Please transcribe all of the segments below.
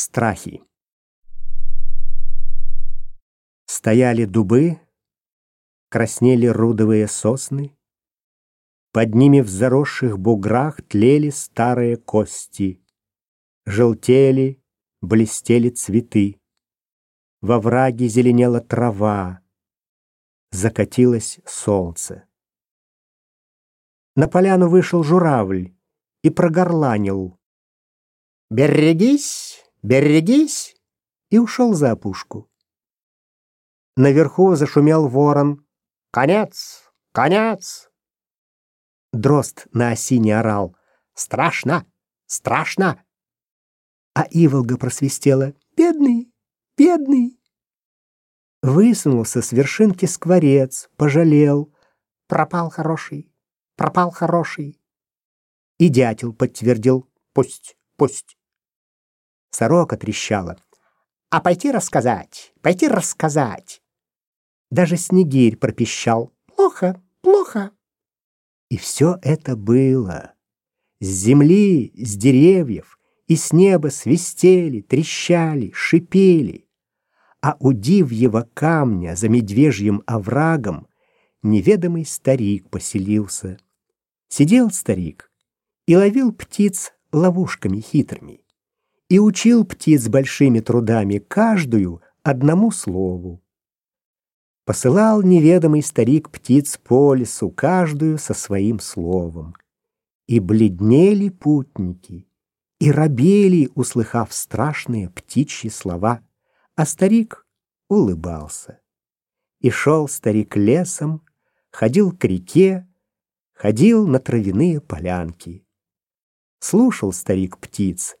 Страхи. Стояли дубы, краснели рудовые сосны, Под ними в заросших буграх тлели старые кости, Желтели, блестели цветы, Во враге зеленела трава, Закатилось солнце. На поляну вышел журавль и прогорланил. «Берегись, берегись!» и ушел за опушку. Наверху зашумел ворон. «Конец! Конец!» Дрозд на осине орал. «Страшно! Страшно!» А Иволга просвистела. «Бедный! Бедный!» Высунулся с вершинки скворец, пожалел. «Пропал хороший! Пропал хороший!» И дятел подтвердил. «Пусть, пусть!» Сорока трещала. «А пойти рассказать! Пойти рассказать!» Даже снегирь пропищал «Плохо, плохо». И все это было. С земли, с деревьев и с неба свистели, трещали, шипели. А у дивьего камня за медвежьим оврагом неведомый старик поселился. Сидел старик и ловил птиц ловушками хитрыми и учил птиц большими трудами каждую одному слову. Посылал неведомый старик птиц по лесу, каждую со своим словом. И бледнели путники, и робели, услыхав страшные птичьи слова, а старик улыбался. И шел старик лесом, ходил к реке, ходил на травяные полянки. Слушал старик птиц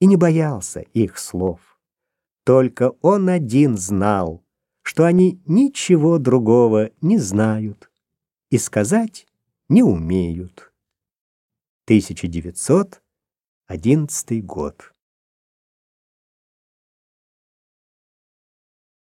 и не боялся их слов. Только он один знал — что они ничего другого не знают и сказать не умеют. 1911 год.